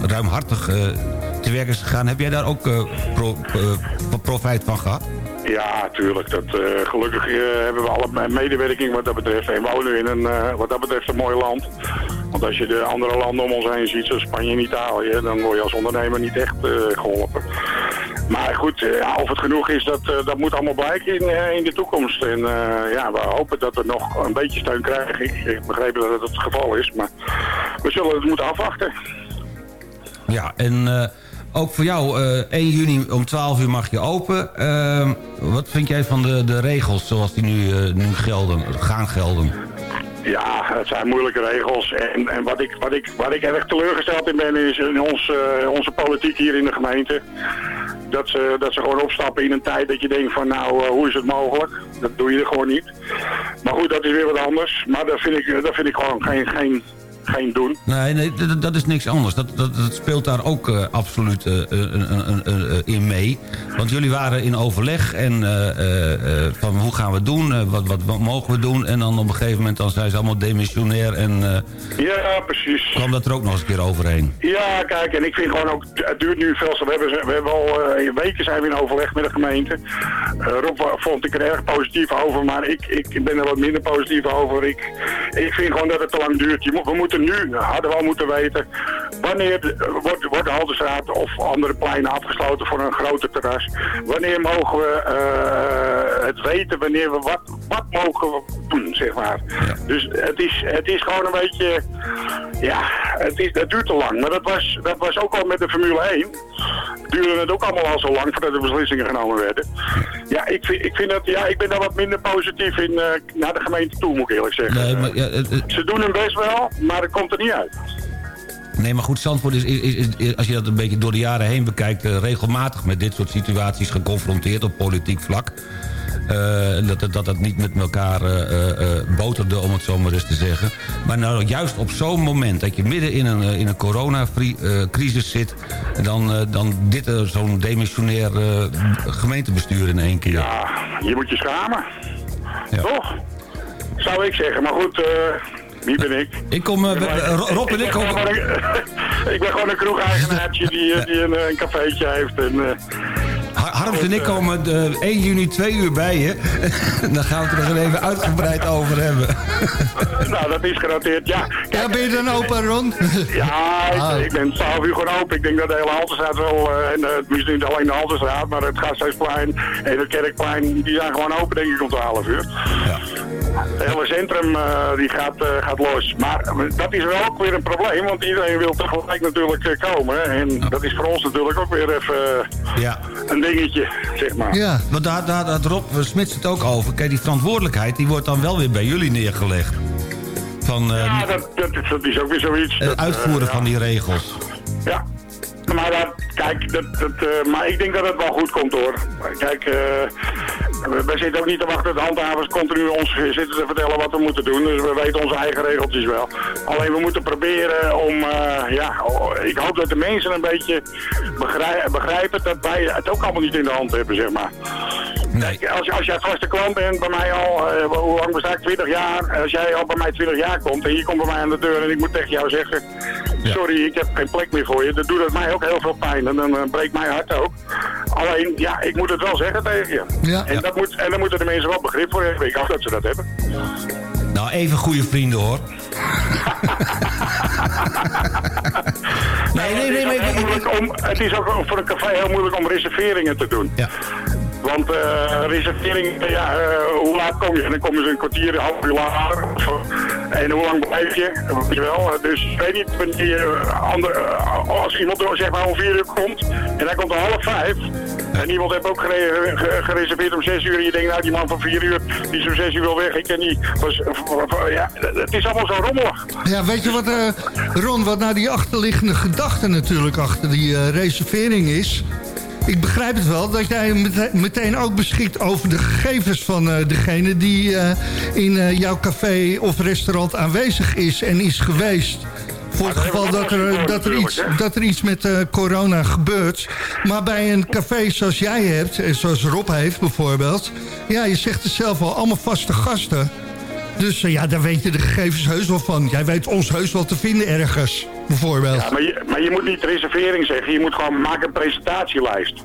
ruimhartig te werk is gegaan. Heb jij daar ook eh, pro, eh, profijt van gehad? Ja, tuurlijk. Dat, eh, gelukkig hebben we alle medewerking wat dat betreft. En we wonen in een, wat dat betreft, een mooi land. Want als je de andere landen om ons heen ziet, zoals Spanje en Italië, dan word je als ondernemer niet echt eh, geholpen. Maar goed, ja, of het genoeg is, dat, dat moet allemaal blijken in, in de toekomst. En ja, we hopen dat we nog een beetje steun krijgen. Ik, ik begreep dat het het geval is, maar we zullen het moeten afwachten. Ja, en ook voor jou, eh 1 juni om 12 uur mag je open. Eh, wat vind jij van de, de regels zoals die nu, eh, nu gelden, gaan gelden? Ja, het zijn moeilijke regels. En, en wat, ik, wat, ik, wat ik erg teleurgesteld in ben, is in ons, eh, onze politiek hier in de gemeente. Dat ze, dat ze gewoon opstappen in een tijd dat je denkt van nou, eh, hoe is het mogelijk? Dat doe je er gewoon niet. Maar goed, dat is weer wat anders. Maar dat vind ik, dat vind ik gewoon geen, geen, geen doen. Nee, nee dat, is niks anders. Dat, dat, dat speelt daar ook eh, absoluut eh, een- in mee. Want jullie waren in overleg en eh, eh, eh, van hoe gaan we doen? Eh, wat, wat, wat mogen we doen? En dan op een gegeven moment dan zijn ze allemaal demissionair en eh, Ja, precies. kwam dat er ook nog eens een keer overheen. Ja, kijk, en ik vind gewoon ook, het duurt nu veel. We hebben, we hebben al eh, weken zijn we in overleg met de gemeente. Eh, Rob vond ik er erg positief over, maar ik, ik ben er wat minder positief over. Ik, ik vind gewoon dat het te lang duurt. Je moet, we moeten nu, hadden we al moeten weten, wanneer wordt, wordt de Haltestraat of andere pleinen afgesloten voor een groter terras. Wanneer mogen we eh, het weten, wanneer we wat, wat mogen we doen, zeg maar. Dus het is, het is gewoon een beetje, ja, het, is, het duurt te lang. Maar dat was, dat was ook al met de Formule 1. Duurde het ook allemaal al zo lang voordat de beslissingen genomen werden. Ja, ik vind, ik vind dat, ja, ik ben daar wat minder positief in eh, naar de gemeente toe, moet ik eerlijk zeggen. Nee, maar, ja, het- het- Ze doen hun best wel, maar het komt er niet uit. Nee, maar goed, Zandvoort is, is, is- is- als je dat een beetje door de jaren heen bekijkt... eh, regelmatig met dit soort situaties geconfronteerd op politiek vlak. Eh, dat, dat, dat het niet met elkaar eh, eh, boterde, om het zo maar eens te zeggen. Maar nou, juist op zo'n moment dat je midden in een, in een coronacrisis zit... dan, dan dit zo'n demissionair gemeentebestuur in één keer. Ja, je moet je schamen. Toch? Zou ik zeggen. Maar goed, wie ben ik? Ik kom, Rob en ik een- ik ben gewoon een kroegeigenaartje die, die een, een cafeetje heeft. En, Harms en ik komen de 1 juni twee uur bij je. dan gaan we het er nog even uitgebreid over hebben. nou, dat is genoteerd. Ja, Ja, ben je dan open, Ron? Ja, ik, Ah. ik ben 12 uur gewoon open. Ik denk dat de hele Haltestraat wel, eh, en eh, het is niet alleen de Haltestraat, maar het Gasthuisplein en het Kerkplein, die zijn gewoon open denk ik om 12 uur. Het hele centrum eh, die gaat, eh, gaat los. Maar eh, dat is wel ook weer een probleem, want iedereen wil tegelijk natuurlijk eh, komen. En dat is voor ons natuurlijk ook weer even eh, Ja. Een dingetje, zeg maar. Ja. Want daar, daar had Rob Smits het ook over. Kijk, die verantwoordelijkheid die wordt dan wel weer bij jullie neergelegd. Van eh, Ja, dat, dat, dat is ook weer zoiets. het eh, uitvoeren van die regels. Ja. Maar dat, kijk, dat, dat, eh, maar ik denk dat het wel goed komt hoor. Kijk, we, we zitten ook niet te wachten dat handhavers continu ons zitten te vertellen wat we moeten doen. Dus we weten onze eigen regeltjes wel. Alleen we moeten proberen om, eh, ja, ik hoop dat de mensen een beetje begrij- begrijpen dat wij het ook allemaal niet in de hand hebben, zeg maar. Kijk, als, als jij vaste klant bent bij mij al, eh, hoe lang besta ik? 20 jaar. Als jij al bij mij 20 jaar komt en je komt bij mij aan de deur en ik moet tegen jou zeggen... Sorry, ik heb geen plek meer voor je. Dat doet het mij ook heel veel pijn en dan eh, breekt mijn hart ook. Alleen, ja, ik moet het wel zeggen tegen je. Ja. En, dat moet, en dan moeten de mensen wel begrip voor hebben. Ik hoop dat ze dat hebben. Nou, even goede vrienden hoor. Nee, nee, nee. Het is, ook heel moeilijk om, het is ook voor een café heel Want eh reservering, ja, eh, hoe laat kom je? En dan komen ze een kwartier, een half uur later. En hoe lang blijf je? Weet je wel. Dus ik weet niet, eh, als iemand zeg maar om vier uur komt en hij komt om half vijf. En iemand heeft ook gere- ge- gereserveerd om zes uur. En je denkt, nou die man van vier uur, die om zes uur wel weg. Ik ken die. Was, eh, ja, het is allemaal zo rommelig. Ja, weet je wat, Ron, wat nou die achterliggende gedachte natuurlijk achter die reservering is? Ik begrijp het wel dat jij mete- meteen ook beschikt over de gegevens van eh, degene die eh, in eh, jouw café of restaurant aanwezig is en is geweest. Voor het geval dat er, dat er, iets, dat er iets met corona gebeurt. Maar bij een café zoals jij hebt, en zoals Rob heeft bijvoorbeeld... ja, je zegt het zelf al, allemaal vaste gasten. Dus ja, daar weet je de gegevens heus wel van. Jij weet ons heus wel te vinden ergens, bijvoorbeeld. Ja, maar je, maar je moet niet reservering zeggen. Je moet gewoon maken een presentatielijst.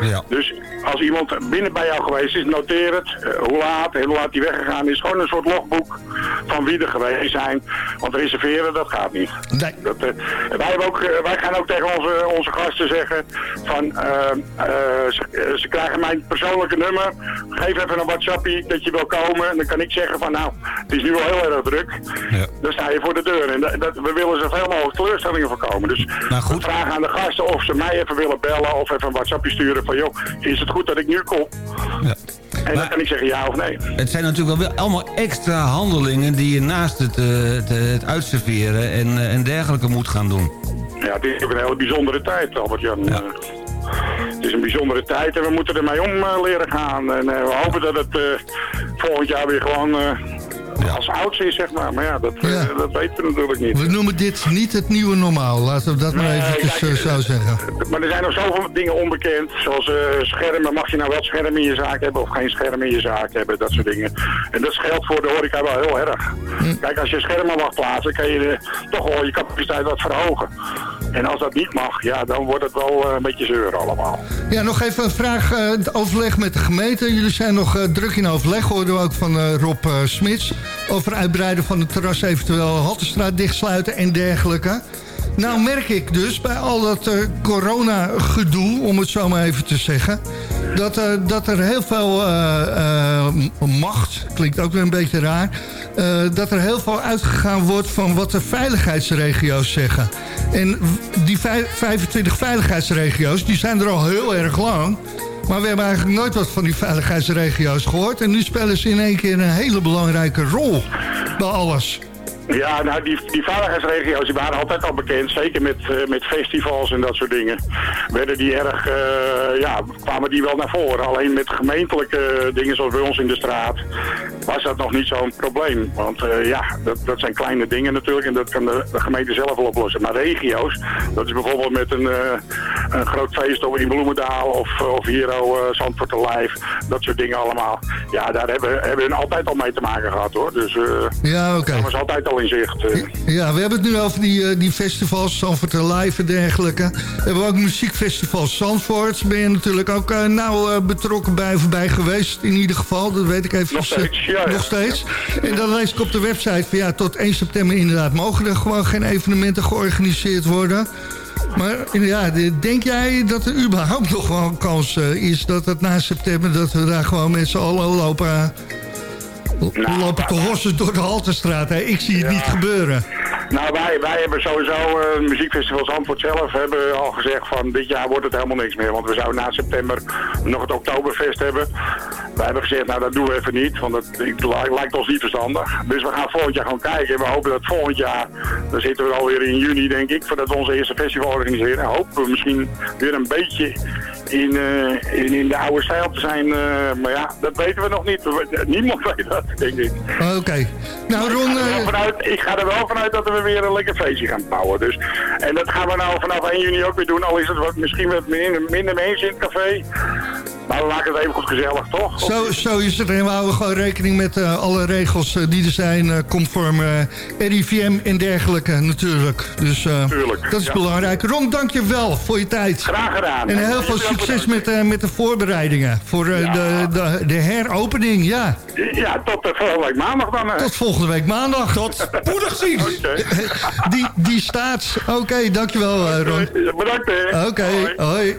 Ja. Dus als iemand binnen bij jou geweest is, noteer het. eh, hoe laat hoe laat die weggegaan is. Gewoon een soort logboek van wie er geweest zijn. Want reserveren, dat gaat niet. Nee. Dat, eh, wij, hebben ook, eh, wij gaan ook tegen onze, onze gasten zeggen van... ze, ze krijgen mijn persoonlijke nummer. Geef even een WhatsAppie dat je wil komen. En dan kan ik zeggen van nou, het is nu wel heel erg druk. Dan sta je voor de deur. En dat, dat- we willen zoveel mogelijk teleurstellingen voorkomen. Dus we vragen aan de gasten of ze mij even willen bellen of even een WhatsAppje sturen van joh, is het goed dat ik nu kom? En dan kan ik zeggen ja of nee. Het zijn natuurlijk wel allemaal extra handelingen... die je naast het, eh, het, eh, het uitserveren en, eh, en dergelijke moet gaan doen. Ja, het is ook een hele bijzondere tijd, Albert-Jan. Het is een bijzondere tijd en we moeten ermee om leren gaan. En we hopen dat het volgend jaar weer gewoon als oudste is, zeg maar. Maar ja, dat, eh, dat weten we natuurlijk niet. We noemen dit niet het nieuwe normaal. Laten we dat maar eventjes kijk, eh, zo zeggen. Maar er zijn nog zoveel dingen onbekend. Zoals eh, schermen. Mag je nou wel schermen in je zaak hebben of geen schermen in je zaak hebben? Dat soort dingen. En dat geldt voor de horeca wel heel erg. Kijk, als je schermen mag plaatsen, kan je toch wel je capaciteit wat verhogen. En als dat niet mag, ja, dan wordt het wel eh, een beetje zeur allemaal. Ja, nog even een vraag. eh, overleg met de gemeente. Jullie zijn nog eh, druk in overleg, hoorden we ook van Rob Smits. Over uitbreiden van het terras, eventueel Haltestraat dichtsluiten en dergelijke. Nou merk ik dus bij al dat eh, corona-gedoe, om het zo maar even te zeggen... dat, eh, dat er heel veel eh, macht, klinkt ook weer een beetje raar... dat er heel veel uitgegaan wordt van wat de veiligheidsregio's zeggen. En die vij- 25 veiligheidsregio's, die zijn er al heel erg lang... Maar we hebben eigenlijk nooit wat van die veiligheidsregio's gehoord. En nu spelen ze in één keer een hele belangrijke rol bij alles. Ja, nou, die, die veiligheidsregio's die waren altijd al bekend. Zeker met, eh, met festivals en dat soort dingen. Werden die erg, eh, ja, kwamen die wel naar voren. Alleen met gemeentelijke dingen zoals bij ons in de straat was dat nog niet zo'n probleem. Want eh, ja, dat, dat zijn kleine dingen natuurlijk en dat kan de, de gemeente zelf wel oplossen. Maar regio's, dat is bijvoorbeeld met een, eh, een groot feest in Bloemendaal of, of hier eh, Zandvoort Live. Dat soort dingen allemaal. Ja, daar hebben, hebben we altijd al mee te maken gehad hoor. Dus eh Ja, oké. dat was altijd al in zicht. Ja, we hebben het nu over die, die festivals, Zandvoort Live en dergelijke. We hebben ook muziekfestival Zandvoort. Ben je natuurlijk ook nauw betrokken bij of bij geweest, in ieder geval. Dat weet ik even. Nog steeds, Nog steeds. En dan lees ik op de website van ja, tot 1 september inderdaad mogen er gewoon geen evenementen georganiseerd worden. Maar ja, de- denk jij dat er überhaupt nog wel een kans eh, is dat het na september... dat we daar gewoon met z'n allen lopen, Nou, lopen te horsen door de Haltestraat? Hè? Ik zie het niet gebeuren. Nou, wij, wij hebben sowieso, het muziekfestival Zandvoort zelf, hebben al gezegd van dit jaar wordt het helemaal niks meer. Want we zouden na september nog het Oktoberfest hebben. Wij hebben gezegd, nou dat doen we even niet, want dat het li- lijkt ons niet verstandig. Dus we gaan volgend jaar gewoon kijken. En we hopen dat volgend jaar, dan zitten we alweer in juni denk ik, voordat we onze eerste festival organiseren. Hopen we misschien weer een beetje in, eh, in, in de oude stijl te zijn. eh, maar ja, dat weten we nog niet. Niemand weet dat, denk ik. Oké. Nou, ik, Ron... ga er eh, vanuit, ik ga er wel vanuit dat we weer een lekker feestje gaan bouwen. Dus, en dat gaan we nou vanaf 1 juni ook weer doen. Al is het wat, misschien wat minder, minder mensen in het café. Maar we maken het even goed gezellig, toch? Zo, zo is het. En we houden gewoon rekening met eh, alle regels eh, die er zijn. eh, conform RIVM en dergelijke natuurlijk. Dus eh, dat is ja. belangrijk. Ron, dank je wel voor je tijd. Graag gedaan. En heel veel succes met, met de voorbereidingen. Voor de, de, de heropening, ja. Ja, tot uh, volgende week maandag dan. hè. Tot volgende week maandag. Tot spoedig ziens. die, die staat. Oké, dankjewel eh, Ron. Bedankt. Oké, hoi.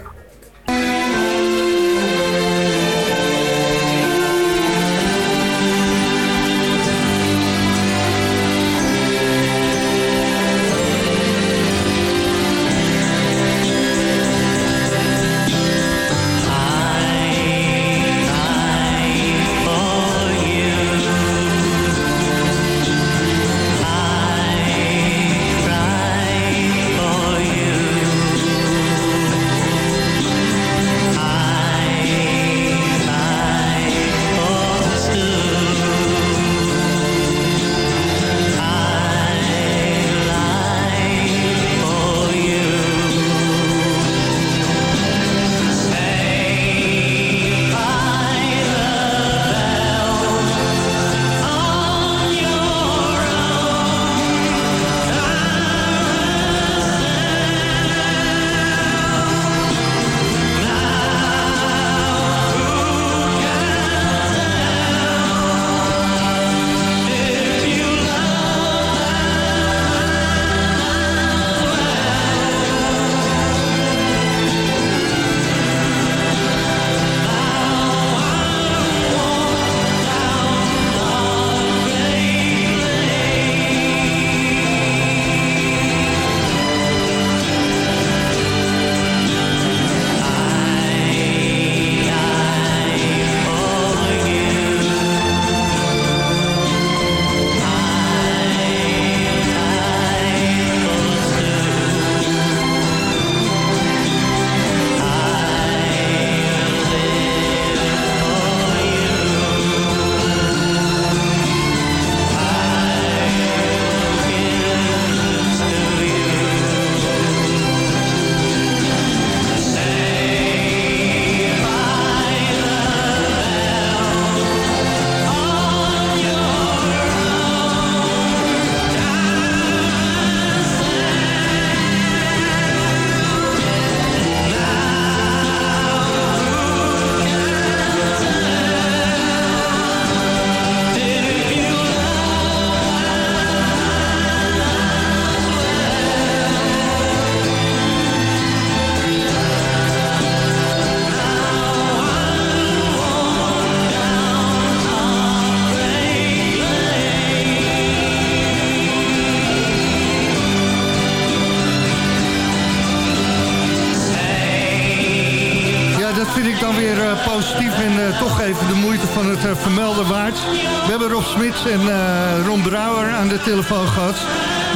Het eh, vermelden waard. We hebben Rob Smits en eh, Ron Brouwer aan de telefoon gehad.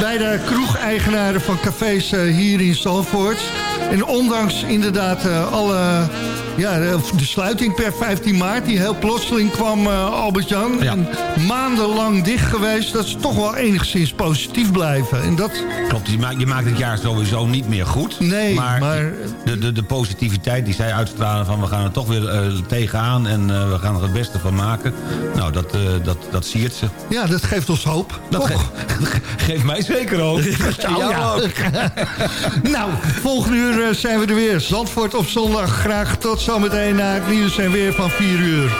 Beide kroegeigenaren van cafés eh, hier in Zalvoort. En ondanks inderdaad eh, alle... Ja, de sluiting per 15 maart, die heel plotseling kwam, eh, Albert-Jan. En Maandenlang dicht geweest, dat ze toch wel enigszins positief blijven. En dat... Klopt, je maakt, je maakt het jaar sowieso niet meer goed. Nee, maar, maar- De, de, de positiviteit die zij uitstralen van we gaan er toch weer eh, tegenaan en we gaan er het beste van maken. Nou, dat, dat, dat siert ze. Ja, dat geeft ons hoop. Dat? Geeft mij zeker hoop. Ja. ook. nou, volgende uur eh, zijn we er weer. Zandvoort op zondag. Graag tot zometeen na het nieuws en weer van 4 uur.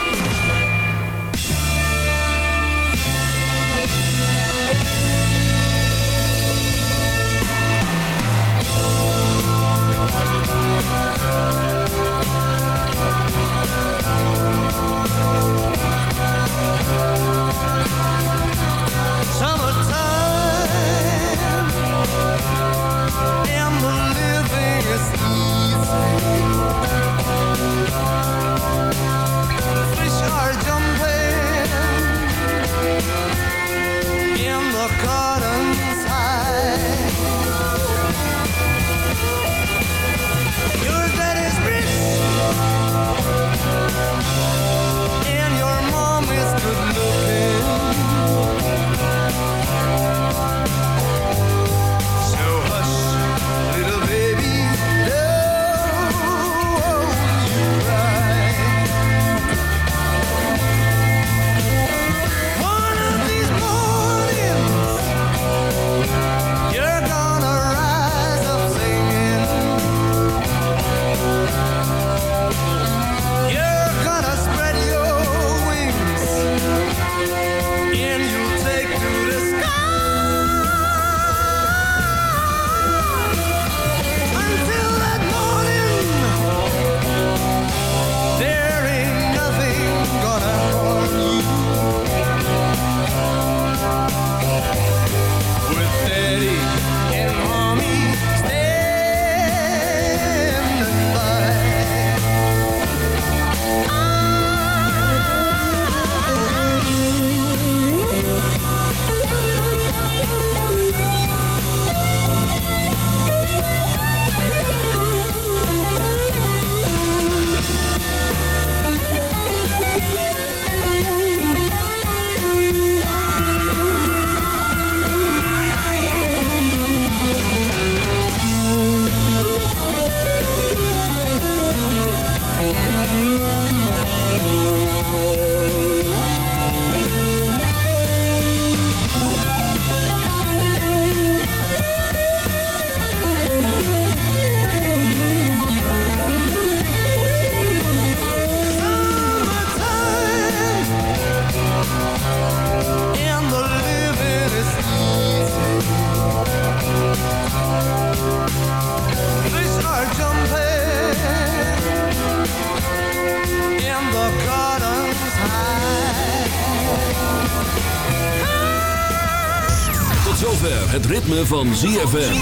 Van ZFM.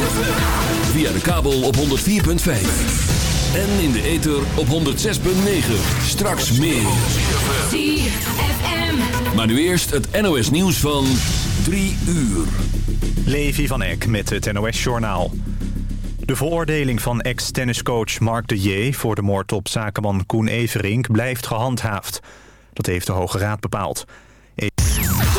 Via de kabel op 104.5. En in de ether op 106.9. Straks meer. Maar nu eerst het NOS nieuws van 3 uur. Levi van Eck met het NOS-journaal. De veroordeling van ex-tenniscoach Mark de J... voor de moord op zakenman Koen Everink blijft gehandhaafd. Dat heeft de Hoge Raad bepaald.